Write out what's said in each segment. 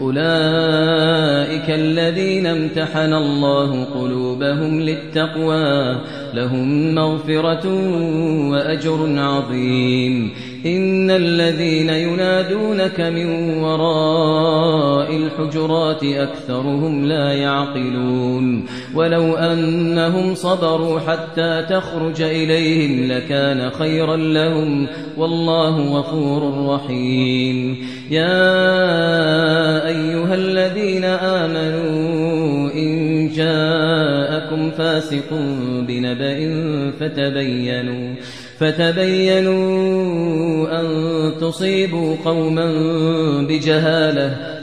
أولئك الذين امتحن الله قلوبهم للتقوى لهم مغفرة وأجر عظيم. إن الذين ينادونك من وراء الحجرات أكثرهم لا يعقلون ولو أنهم صبروا حتى تخرج إليهم لكان خيرا لهم والله غفور رحيم يا أيها الذين آمنوا إن جاءكم فاسق بنبأ فتبينوا فتبينوا أن تصيبوا قوما بجهالة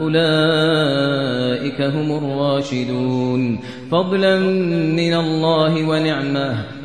أولئك هم الراشدون. فضلا من الله ونعمة.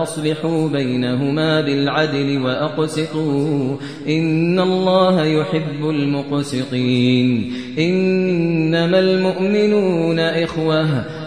فأصلحوا بينهما بالعدل وأقسطوا. إن الله يحب المقسطين. إنما المؤمنون إخوة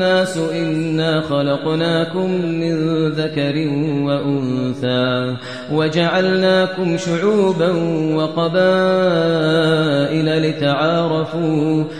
الناس إنا خلقناكم من ذكر وأنثى وجعلناكم شعوبا وقبائل لتعارفوا